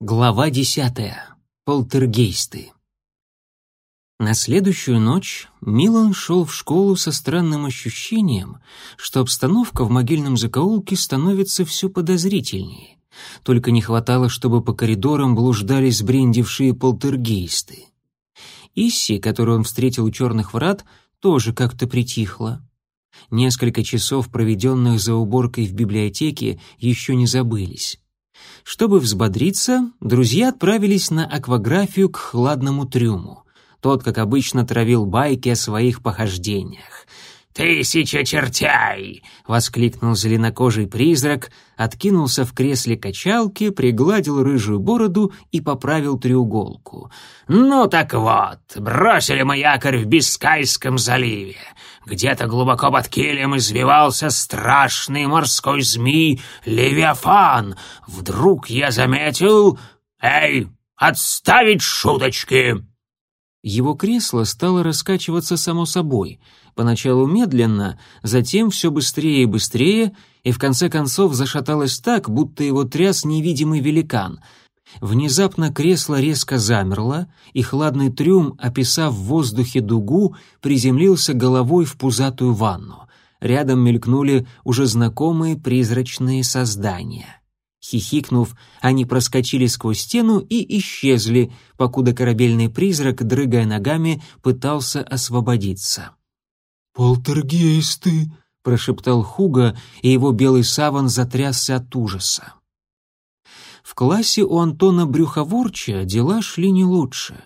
Глава десятая. Полтергейсты. На следующую ночь Милан шел в школу со странным ощущением, что обстановка в могильном закоулке становится все подозрительнее. Только не хватало, чтобы по коридорам блуждали сбрендившие полтергейсты. Исси, которую он встретил у черных врат, тоже как-то притихла. Несколько часов, проведенных за уборкой в библиотеке, еще не забылись. Чтобы взбодриться, друзья отправились на акваграфию к хладному трюму. Тот, как обычно, травил байки о своих похождениях. «Тысяча чертей!» — воскликнул зеленокожий призрак, откинулся в кресле качалки, пригладил рыжую бороду и поправил треуголку. «Ну так вот, бросили мы якорь в Бискайском заливе. Где-то глубоко под килем извивался страшный морской змей Левиафан. Вдруг я заметил... «Эй, отставить шуточки!» Его кресло стало раскачиваться само собой, поначалу медленно, затем все быстрее и быстрее, и в конце концов зашаталось так, будто его тряс невидимый великан — Внезапно кресло резко замерло, и хладный трюм, описав в воздухе дугу, приземлился головой в пузатую ванну. Рядом мелькнули уже знакомые призрачные создания. Хихикнув, они проскочили сквозь стену и исчезли, покуда корабельный призрак, дрыгая ногами, пытался освободиться. «Полтергейсты!» — прошептал Хуга, и его белый саван затрясся от ужаса. В классе у Антона Брюховорча дела шли не лучше.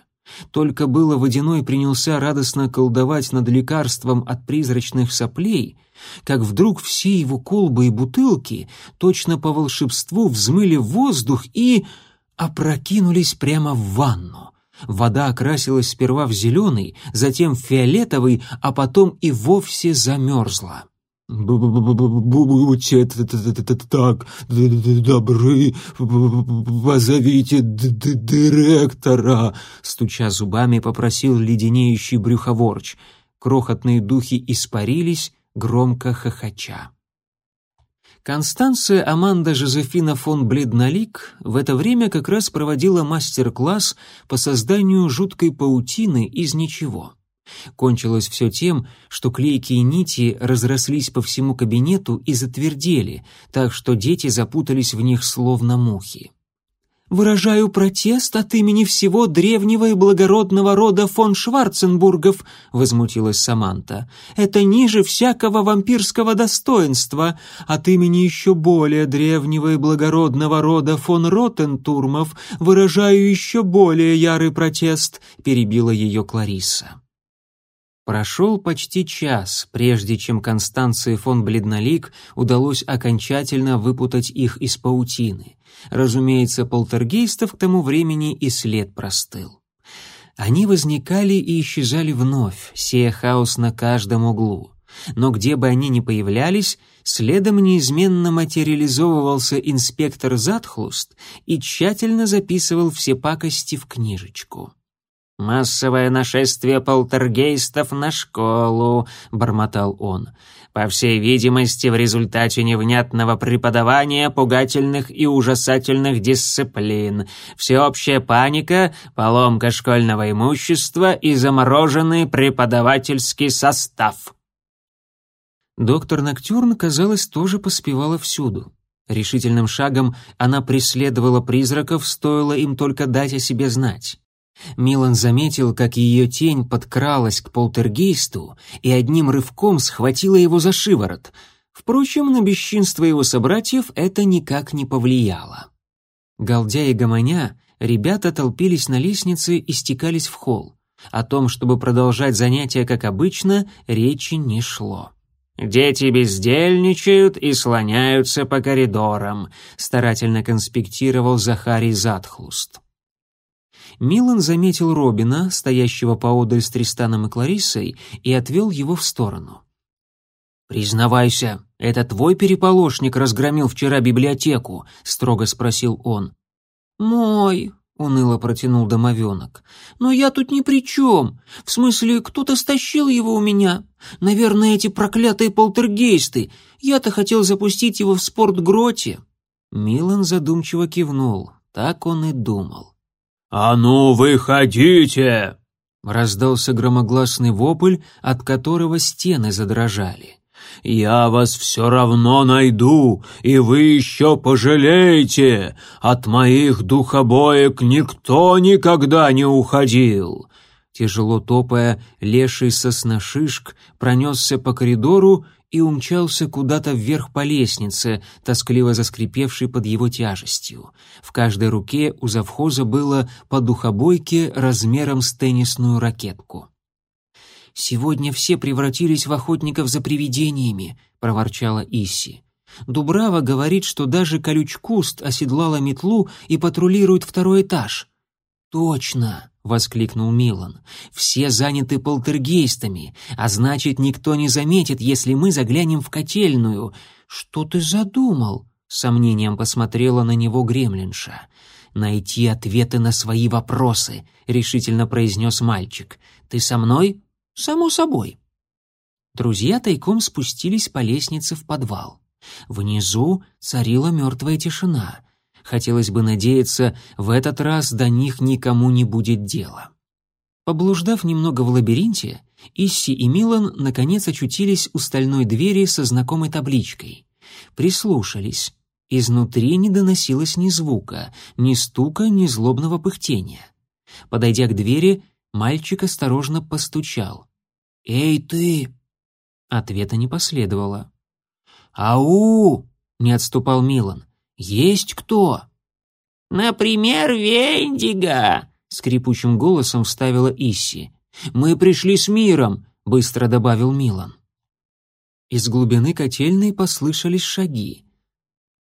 Только было водяной принялся радостно колдовать над лекарством от призрачных соплей, как вдруг все его колбы и бутылки точно по волшебству взмыли в воздух и опрокинулись прямо в ванну. Вода окрасилась сперва в зеленый, затем в фиолетовый, а потом и вовсе замерзла. «Будьте так добры, позовите директора», стуча зубами, попросил леденеющий брюховорч. Крохотные духи испарились, громко хохоча. Констанция Аманда Жозефина фон Бледнолик в это время как раз проводила мастер-класс по созданию жуткой паутины из ничего. Кончилось все тем, что клейкие нити разрослись по всему кабинету и затвердели, так что дети запутались в них словно мухи. «Выражаю протест от имени всего древнего и благородного рода фон Шварценбургов», — возмутилась Саманта. «Это ниже всякого вампирского достоинства. От имени еще более древнего и благородного рода фон Ротентурмов выражаю еще более ярый протест», — перебила ее Кларисса. Прошел почти час, прежде чем Констанции фон Бледнолик удалось окончательно выпутать их из паутины. Разумеется, полтергейстов к тому времени и след простыл. Они возникали и исчезали вновь, сея хаос на каждом углу. Но где бы они ни появлялись, следом неизменно материализовывался инспектор Затхлуст и тщательно записывал все пакости в книжечку. «Массовое нашествие полтергейстов на школу», — бормотал он. «По всей видимости, в результате невнятного преподавания пугательных и ужасательных дисциплин, всеобщая паника, поломка школьного имущества и замороженный преподавательский состав». Доктор Ноктюрн, казалось, тоже поспевала всюду. Решительным шагом она преследовала призраков, стоило им только дать о себе знать. Милан заметил, как ее тень подкралась к полтергейсту и одним рывком схватила его за шиворот. Впрочем, на бесчинство его собратьев это никак не повлияло. Галдя и гомоня, ребята толпились на лестнице и стекались в холл. О том, чтобы продолжать занятия как обычно, речи не шло. «Дети бездельничают и слоняются по коридорам», старательно конспектировал Захарий Затхлуст. Милан заметил Робина, стоящего поодаль с Тристаном и Клариссой, и отвел его в сторону. «Признавайся, это твой переполошник разгромил вчера библиотеку?» — строго спросил он. «Мой», — уныло протянул домовенок. «Но я тут ни при чем. В смысле, кто-то стащил его у меня. Наверное, эти проклятые полтергейсты. Я-то хотел запустить его в спортгроте». Милан задумчиво кивнул. Так он и думал. «А ну, выходите!» Раздался громогласный вопль, от которого стены задрожали. «Я вас все равно найду, и вы еще пожалеете! От моих духобоек никто никогда не уходил!» Тяжело топая, леший сосношишк пронесся по коридору и умчался куда-то вверх по лестнице, тоскливо заскрипевшей под его тяжестью. В каждой руке у завхоза было по духобойке размером с теннисную ракетку. «Сегодня все превратились в охотников за привидениями», — проворчала Исси. «Дубрава говорит, что даже колючкуст оседлала метлу и патрулирует второй этаж». «Точно!» — воскликнул Милан. «Все заняты полтергейстами, а значит, никто не заметит, если мы заглянем в котельную. Что ты задумал?» — сомнением посмотрела на него гремлинша. «Найти ответы на свои вопросы», — решительно произнес мальчик. «Ты со мной?» «Само собой». Друзья тайком спустились по лестнице в подвал. Внизу царила мертвая тишина — Хотелось бы надеяться, в этот раз до них никому не будет дела. Поблуждав немного в лабиринте, Исси и Милан наконец очутились у стальной двери со знакомой табличкой. Прислушались. Изнутри не доносилось ни звука, ни стука, ни злобного пыхтения. Подойдя к двери, мальчик осторожно постучал. «Эй, ты!» Ответа не последовало. «Ау!» — не отступал Милан. Есть кто?» «Например, Вендиго!» — скрипучим голосом вставила Исси. «Мы пришли с миром!» — быстро добавил Милан. Из глубины котельной послышались шаги.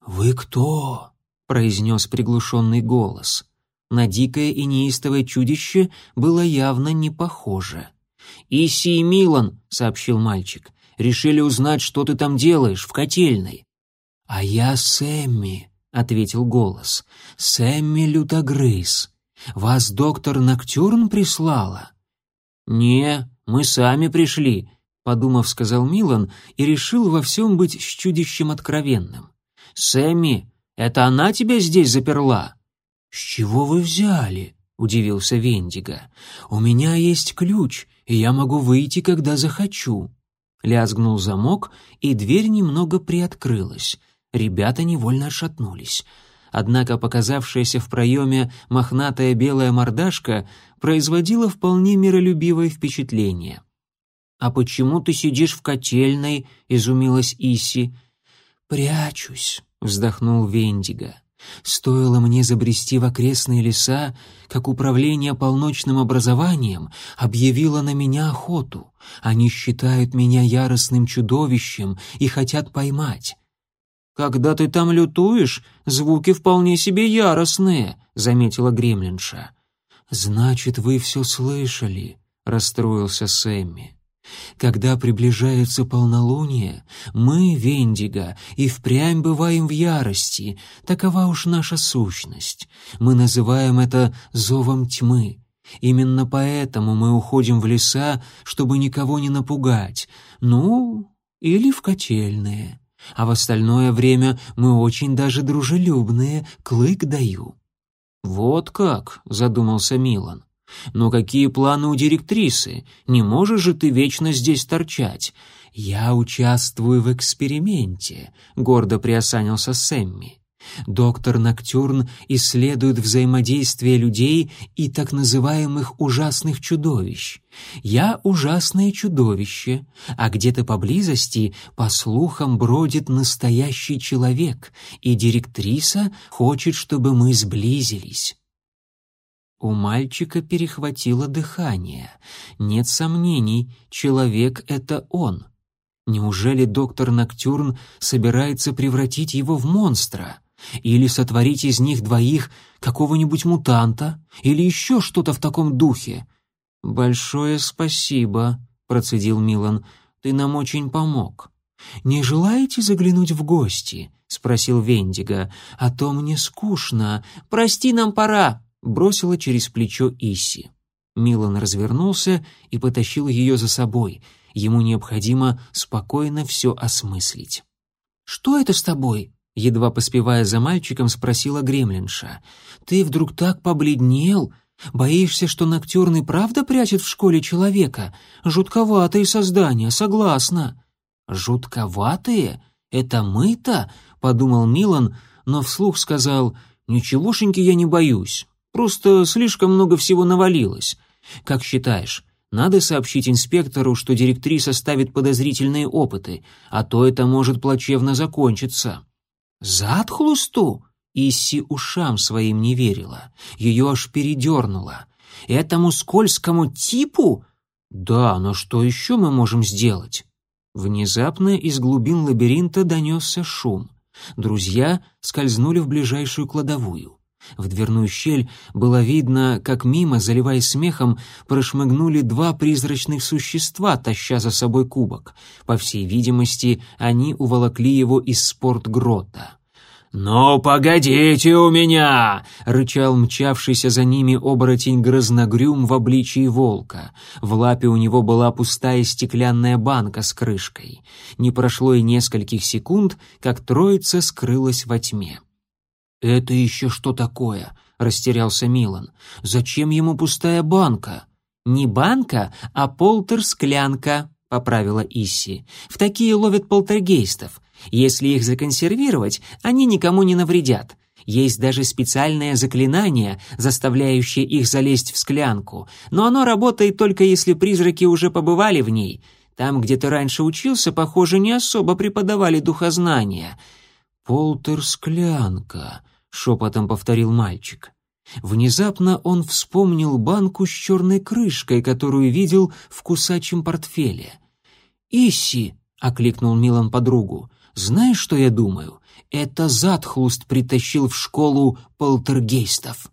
«Вы кто?» — произнес приглушенный голос. На дикое и неистовое чудище было явно не похоже. «Иси и Милан», — сообщил мальчик, — «решили узнать, что ты там делаешь в котельной». «А я Сэмми», — ответил голос. «Сэмми Лютогрыз. Вас доктор Ноктюрн прислала?» «Не, мы сами пришли», — подумав, сказал Милан и решил во всем быть с чудищем откровенным. «Сэмми, это она тебя здесь заперла?» «С чего вы взяли?» — удивился Вендиго. «У меня есть ключ, и я могу выйти, когда захочу». Лязгнул замок, и дверь немного приоткрылась. Ребята невольно отшатнулись. Однако показавшаяся в проеме мохнатая белая мордашка производила вполне миролюбивое впечатление. «А почему ты сидишь в котельной?» — изумилась Иси. «Прячусь», — вздохнул Вендиго. «Стоило мне забрести в окрестные леса, как управление полночным образованием объявило на меня охоту. Они считают меня яростным чудовищем и хотят поймать. «Когда ты там лютуешь, звуки вполне себе яростные», — заметила гремлинша. «Значит, вы все слышали», — расстроился Сэмми. «Когда приближается полнолуние, мы, Вендиго, и впрямь бываем в ярости, такова уж наша сущность. Мы называем это зовом тьмы». Именно поэтому мы уходим в леса, чтобы никого не напугать. Ну, или в котельные а в остальное время мы очень даже дружелюбные, клык даю». «Вот как», — задумался Милан. «Но какие планы у директрисы? Не можешь же ты вечно здесь торчать?» «Я участвую в эксперименте», — гордо приосанился Сэмми. Доктор Ноктюрн исследует взаимодействие людей и так называемых ужасных чудовищ. Я ужасное чудовище, а где-то поблизости, по слухам, бродит настоящий человек, и директриса хочет, чтобы мы сблизились. У мальчика перехватило дыхание. Нет сомнений, человек — это он. Неужели доктор Ноктюрн собирается превратить его в монстра? Или сотворить из них двоих какого-нибудь мутанта, или еще что-то в таком духе. «Большое спасибо», — процедил Милан, — «ты нам очень помог». «Не желаете заглянуть в гости?» — спросил Вендиго. «А то мне скучно. Прости, нам пора», — бросила через плечо Исси. Милан развернулся и потащил ее за собой. Ему необходимо спокойно все осмыслить. «Что это с тобой?» Едва поспевая за мальчиком, спросила гремлинша. «Ты вдруг так побледнел? Боишься, что Ноктюрн правда прячет в школе человека? Жутковатые создания, согласна». «Жутковатые? Это мы-то?» — подумал Милан, но вслух сказал, «Ничегошеньки я не боюсь, просто слишком много всего навалилось. Как считаешь, надо сообщить инспектору, что директриса ставит подозрительные опыты, а то это может плачевно закончиться». «Затхлусту?» Исси ушам своим не верила. Ее аж передернуло. «Этому скользкому типу?» «Да, но что еще мы можем сделать?» Внезапно из глубин лабиринта донесся шум. Друзья скользнули в ближайшую кладовую. В дверную щель было видно, как мимо, заливаясь смехом, прошмыгнули два призрачных существа, таща за собой кубок. По всей видимости, они уволокли его из спортгрота. «Ну, погодите у меня!» — рычал мчавшийся за ними оборотень грозногрюм в обличии волка. В лапе у него была пустая стеклянная банка с крышкой. Не прошло и нескольких секунд, как троица скрылась во тьме. «Это еще что такое?» — растерялся Милан. «Зачем ему пустая банка?» «Не банка, а полтер-склянка», — поправила Исси. «В такие ловят полтергейстов. Если их законсервировать, они никому не навредят. Есть даже специальное заклинание, заставляющее их залезть в склянку, но оно работает только если призраки уже побывали в ней. Там, где ты раньше учился, похоже, не особо преподавали духознания. «Полтер-склянка», — шепотом повторил мальчик. Внезапно он вспомнил банку с черной крышкой, которую видел в кусачем портфеле. «Исси!» — окликнул Милан подругу. Знаешь, что я думаю? Это Затхлуст притащил в школу полтергейстов.